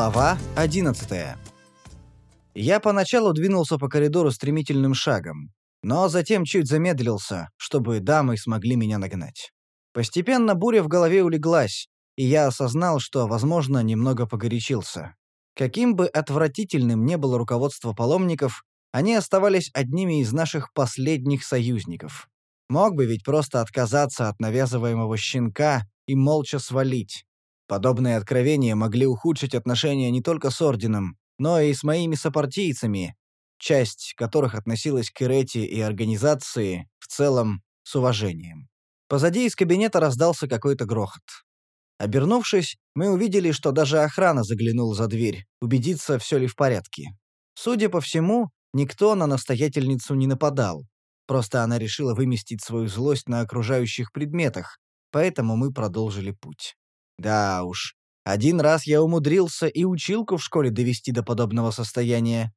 Глава 11 Я поначалу двинулся по коридору стремительным шагом, но затем чуть замедлился, чтобы дамы смогли меня нагнать. Постепенно буря в голове улеглась, и я осознал, что, возможно, немного погорячился. Каким бы отвратительным не было руководство паломников, они оставались одними из наших последних союзников. Мог бы ведь просто отказаться от навязываемого щенка и молча свалить. Подобные откровения могли ухудшить отношения не только с Орденом, но и с моими сопартийцами, часть которых относилась к Ирети и организации, в целом, с уважением. Позади из кабинета раздался какой-то грохот. Обернувшись, мы увидели, что даже охрана заглянула за дверь, убедиться, все ли в порядке. Судя по всему, никто на настоятельницу не нападал. Просто она решила выместить свою злость на окружающих предметах, поэтому мы продолжили путь. Да уж, один раз я умудрился и училку в школе довести до подобного состояния.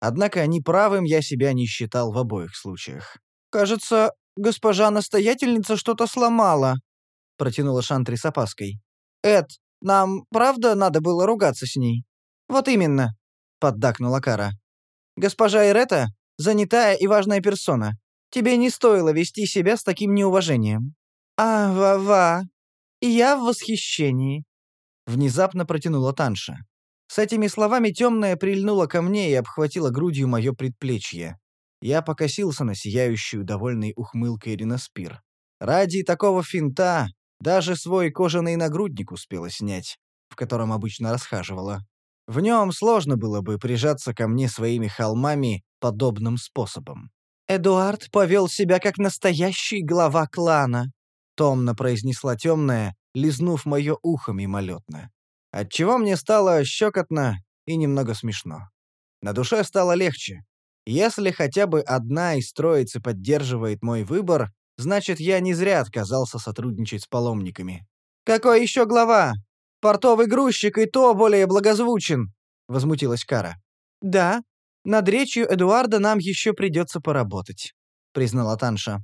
Однако неправым я себя не считал в обоих случаях. «Кажется, госпожа настоятельница что-то сломала», — протянула Шантри с опаской. «Эд, нам правда надо было ругаться с ней?» «Вот именно», — поддакнула Кара. «Госпожа Ирета — занятая и важная персона. Тебе не стоило вести себя с таким неуважением». «А-ва-ва», я в восхищении», — внезапно протянула Танша. С этими словами темная прильнула ко мне и обхватила грудью мое предплечье. Я покосился на сияющую довольной ухмылкой Риноспир. Ради такого финта даже свой кожаный нагрудник успела снять, в котором обычно расхаживала. В нем сложно было бы прижаться ко мне своими холмами подобным способом. «Эдуард повел себя как настоящий глава клана», томно произнесла темная, лизнув мое ухо мимолетно. Отчего мне стало щекотно и немного смешно. На душе стало легче. Если хотя бы одна из троицы поддерживает мой выбор, значит, я не зря отказался сотрудничать с паломниками. «Какой еще глава? Портовый грузчик и то более благозвучен!» — возмутилась Кара. «Да, над речью Эдуарда нам еще придется поработать», — признала Танша.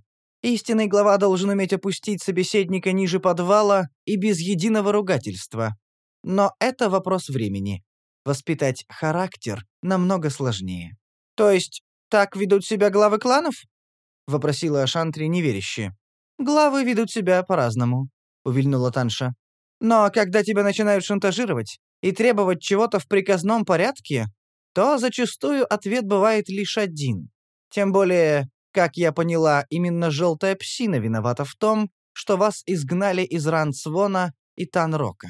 Истинный глава должен уметь опустить собеседника ниже подвала и без единого ругательства. Но это вопрос времени. Воспитать характер намного сложнее. «То есть так ведут себя главы кланов?» — вопросила Ашантри неверяще. «Главы ведут себя по-разному», — увильнула Танша. «Но когда тебя начинают шантажировать и требовать чего-то в приказном порядке, то зачастую ответ бывает лишь один. Тем более, как я поняла, именно желтая псина виновата в том, что вас изгнали из Рансвона и Танрока.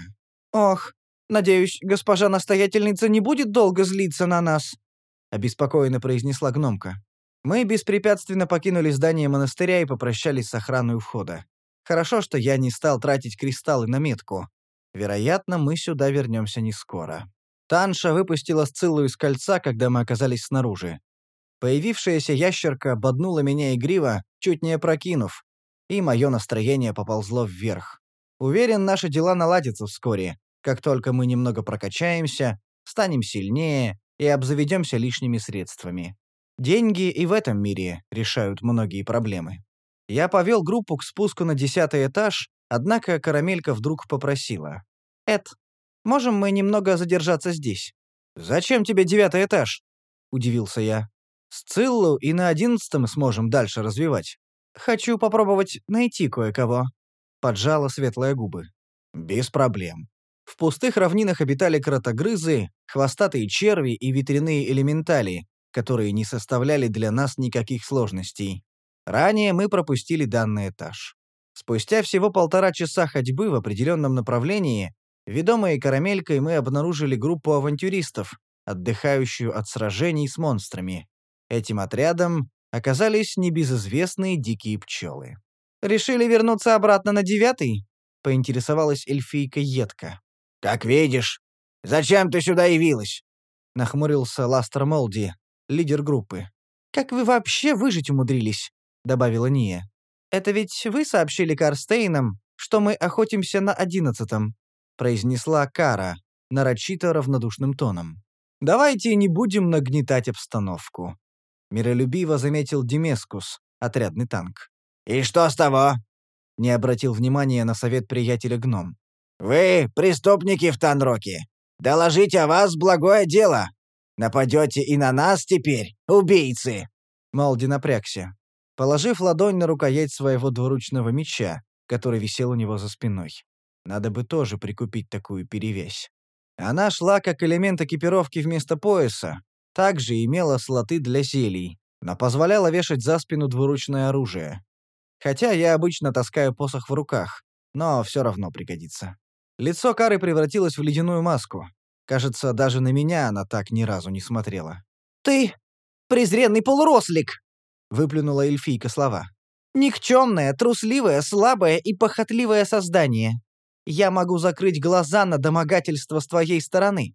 Ох, надеюсь, госпожа настоятельница не будет долго злиться на нас, обеспокоенно произнесла гномка. Мы беспрепятственно покинули здание монастыря и попрощались с охраной у входа. Хорошо, что я не стал тратить кристаллы на метку. Вероятно, мы сюда вернемся не скоро. Танша выпустила Сциллу из кольца, когда мы оказались снаружи. Появившаяся ящерка боднула меня игриво, чуть не опрокинув, и мое настроение поползло вверх. Уверен, наши дела наладятся вскоре, как только мы немного прокачаемся, станем сильнее и обзаведемся лишними средствами. Деньги и в этом мире решают многие проблемы. Я повел группу к спуску на десятый этаж, однако Карамелька вдруг попросила. «Эд, можем мы немного задержаться здесь?» «Зачем тебе девятый этаж?» — удивился я. Сциллу и на одиннадцатом сможем дальше развивать. Хочу попробовать найти кое-кого». Поджала светлые губы. «Без проблем. В пустых равнинах обитали кротогрызы, хвостатые черви и ветряные элементали, которые не составляли для нас никаких сложностей. Ранее мы пропустили данный этаж. Спустя всего полтора часа ходьбы в определенном направлении, ведомые карамелькой мы обнаружили группу авантюристов, отдыхающую от сражений с монстрами. Этим отрядом оказались небезызвестные дикие пчелы. «Решили вернуться обратно на девятый?» — поинтересовалась эльфийка едко. «Как видишь. Зачем ты сюда явилась?» — нахмурился Ластер Молди, лидер группы. «Как вы вообще выжить умудрились?» — добавила Ния. «Это ведь вы сообщили Карстейнам, что мы охотимся на одиннадцатом», — произнесла Кара, нарочито равнодушным тоном. «Давайте не будем нагнетать обстановку. Миролюбиво заметил Демескус, отрядный танк. «И что с того?» Не обратил внимания на совет приятеля гном. «Вы преступники в Танроке. Доложить о вас благое дело. Нападете и на нас теперь, убийцы!» Молди напрягся. Положив ладонь на рукоять своего двуручного меча, который висел у него за спиной. Надо бы тоже прикупить такую перевязь. Она шла как элемент экипировки вместо пояса, также имела слоты для зелий, но позволяла вешать за спину двуручное оружие. Хотя я обычно таскаю посох в руках, но все равно пригодится. Лицо Кары превратилось в ледяную маску. Кажется, даже на меня она так ни разу не смотрела. «Ты презренный полурослик!» — выплюнула эльфийка слова. «Никчемное, трусливое, слабое и похотливое создание. Я могу закрыть глаза на домогательство с твоей стороны.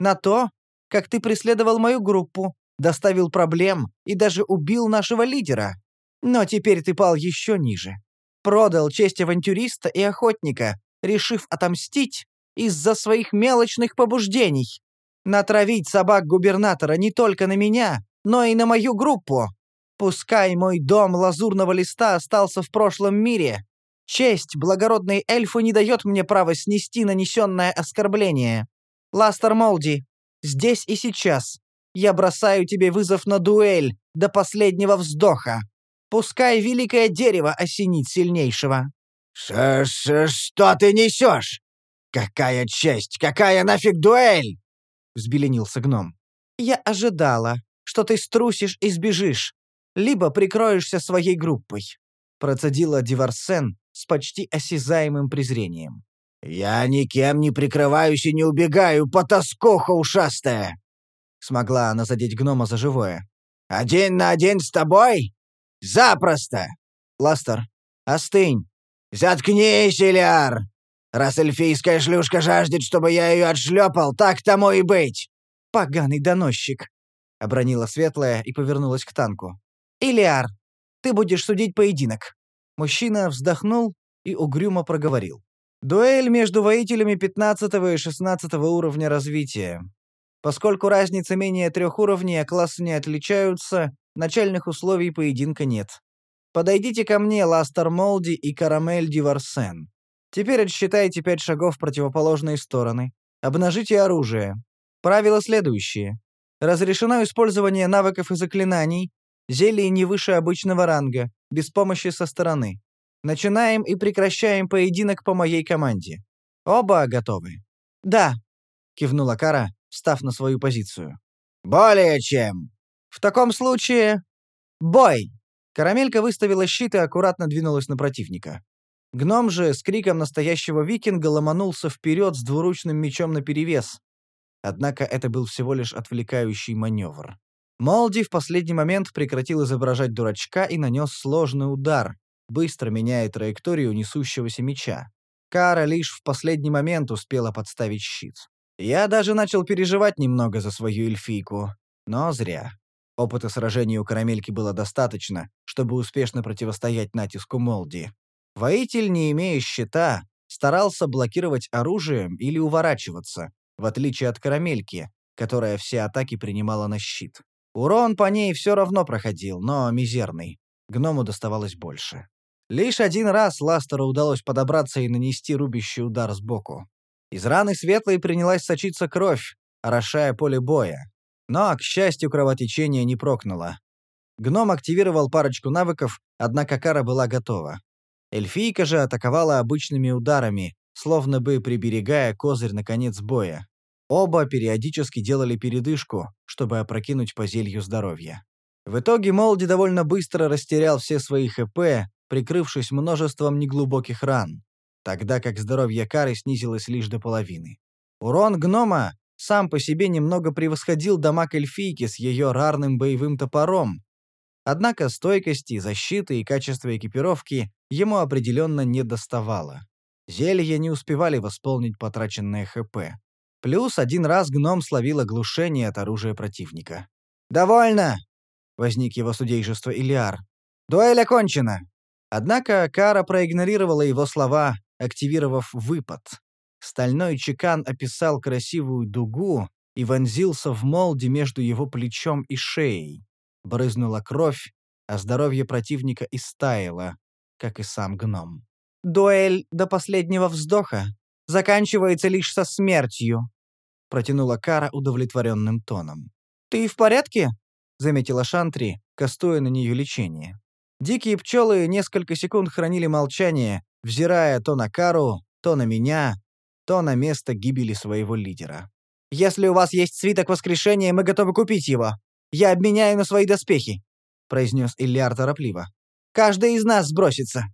На то, как ты преследовал мою группу, доставил проблем и даже убил нашего лидера. Но теперь ты пал еще ниже. Продал честь авантюриста и охотника, решив отомстить из-за своих мелочных побуждений. Натравить собак губернатора не только на меня, но и на мою группу. Пускай мой дом лазурного листа остался в прошлом мире. Честь благородной эльфы не дает мне права снести нанесенное оскорбление. Ластер Молди, здесь и сейчас я бросаю тебе вызов на дуэль до последнего вздоха. Пускай великое дерево осенит сильнейшего». Ш -ш «Что ты несешь? Какая честь? Какая нафиг дуэль?» — взбеленился гном. «Я ожидала, что ты струсишь и сбежишь, либо прикроешься своей группой», — процедила Диварсен с почти осязаемым презрением. «Я никем не прикрываюсь и не убегаю, потаскуха ушастая!» Смогла она задеть гнома за живое. «Один на один с тобой? Запросто!» «Ластер, остынь!» «Заткнись, Ильяр! Раз эльфийская шлюшка жаждет, чтобы я ее отшлепал, так тому и быть!» «Поганый доносчик!» — обронила Светлая и повернулась к танку. «Илиар, ты будешь судить поединок!» Мужчина вздохнул и угрюмо проговорил. «Дуэль между воителями 15 и 16 уровня развития. Поскольку разница менее трех уровней, а классы не отличаются, начальных условий поединка нет. Подойдите ко мне, Ластер Молди и Карамель Диварсен. Теперь отсчитайте пять шагов в противоположные стороны. Обнажите оружие. Правила следующие. Разрешено использование навыков и заклинаний, зелий не выше обычного ранга, без помощи со стороны. Начинаем и прекращаем поединок по моей команде. Оба готовы? Да, кивнула Кара, встав на свою позицию. Более чем. В таком случае бой. Карамелька выставила щит и аккуратно двинулась на противника. Гном же с криком настоящего викинга ломанулся вперед с двуручным мечом наперевес. Однако это был всего лишь отвлекающий маневр. Молди в последний момент прекратил изображать дурачка и нанес сложный удар, быстро меняя траекторию несущегося меча. Кара лишь в последний момент успела подставить щит. Я даже начал переживать немного за свою эльфийку, но зря. Опыта сражений у Карамельки было достаточно, чтобы успешно противостоять натиску Молди. Воитель, не имея щита, старался блокировать оружием или уворачиваться, в отличие от Карамельки, которая все атаки принимала на щит. Урон по ней все равно проходил, но мизерный. Гному доставалось больше. Лишь один раз Ластеру удалось подобраться и нанести рубящий удар сбоку. Из раны светлой принялась сочиться кровь, орошая поле боя. Но, к счастью, кровотечение не прокнуло. Гном активировал парочку навыков, однако кара была готова. Эльфийка же атаковала обычными ударами, словно бы приберегая козырь на конец боя. Оба периодически делали передышку, чтобы опрокинуть по зелью здоровья. В итоге Молди довольно быстро растерял все свои ХП, прикрывшись множеством неглубоких ран, тогда как здоровье Кары снизилось лишь до половины. Урон гнома сам по себе немного превосходил дамаг эльфийки с ее рарным боевым топором, однако стойкости, защиты и качества экипировки ему определенно не доставало. Зелья не успевали восполнить потраченное ХП. Плюс один раз гном словил оглушение от оружия противника. «Довольно!» — возник его судейжество Илиар. «Дуэль окончена!» Однако Кара проигнорировала его слова, активировав выпад. Стальной чекан описал красивую дугу и вонзился в молде между его плечом и шеей. Брызнула кровь, а здоровье противника истаяло, как и сам гном. «Дуэль до последнего вздоха заканчивается лишь со смертью», протянула Кара удовлетворенным тоном. «Ты в порядке?» — заметила Шантри, кастуя на нее лечение. Дикие пчелы несколько секунд хранили молчание, взирая то на Кару, то на меня, то на место гибели своего лидера. «Если у вас есть свиток воскрешения, мы готовы купить его. Я обменяю на свои доспехи», — произнес Ильяр торопливо. «Каждый из нас сбросится».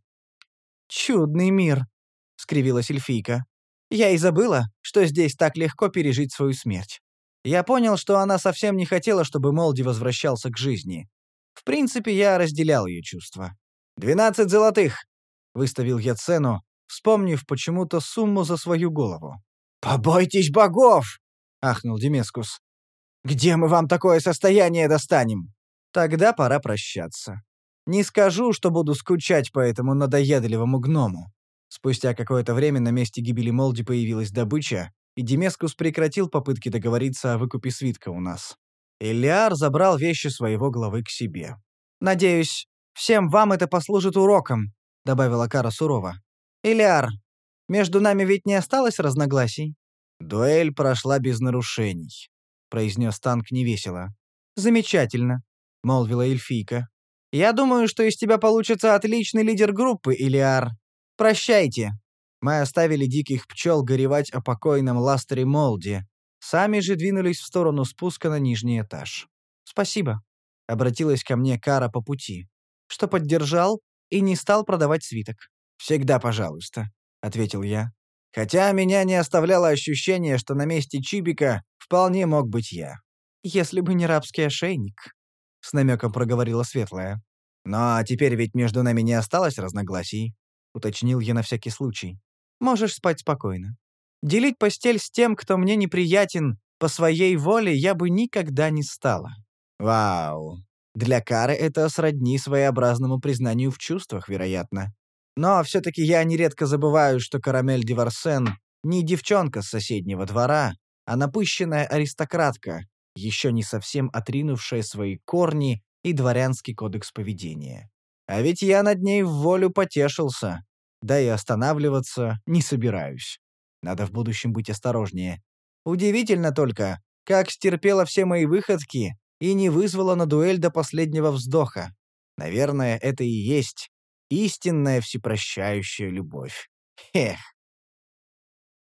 «Чудный мир», — скривилась эльфийка. «Я и забыла, что здесь так легко пережить свою смерть». Я понял, что она совсем не хотела, чтобы Молди возвращался к жизни. В принципе, я разделял ее чувства. «Двенадцать золотых!» — выставил я цену, вспомнив почему-то сумму за свою голову. «Побойтесь богов!» — ахнул Демескус. «Где мы вам такое состояние достанем?» «Тогда пора прощаться. Не скажу, что буду скучать по этому надоедливому гному». Спустя какое-то время на месте гибели Молди появилась добыча, и Демескус прекратил попытки договориться о выкупе свитка у нас. Элиар забрал вещи своего главы к себе. «Надеюсь, всем вам это послужит уроком», — добавила Кара сурово. «Элиар, между нами ведь не осталось разногласий?» «Дуэль прошла без нарушений», — произнес танк невесело. «Замечательно», — молвила эльфийка. «Я думаю, что из тебя получится отличный лидер группы, Илиар. Прощайте». Мы оставили диких пчел горевать о покойном Ластере Молди, Сами же двинулись в сторону спуска на нижний этаж. «Спасибо», — обратилась ко мне Кара по пути, «что поддержал и не стал продавать свиток». «Всегда пожалуйста», — ответил я. Хотя меня не оставляло ощущение, что на месте Чибика вполне мог быть я. «Если бы не рабский ошейник», — с намеком проговорила Светлая. «Но теперь ведь между нами не осталось разногласий», — уточнил я на всякий случай. «Можешь спать спокойно. Делить постель с тем, кто мне неприятен, по своей воле я бы никогда не стала. Вау. Для Кары это сродни своеобразному признанию в чувствах, вероятно. Но все-таки я нередко забываю, что Карамель Деварсен не девчонка с соседнего двора, а напыщенная аристократка, еще не совсем отринувшая свои корни и дворянский кодекс поведения. А ведь я над ней в волю потешился, да и останавливаться не собираюсь. Надо в будущем быть осторожнее. Удивительно только, как стерпела все мои выходки и не вызвала на дуэль до последнего вздоха. Наверное, это и есть истинная всепрощающая любовь. Эх.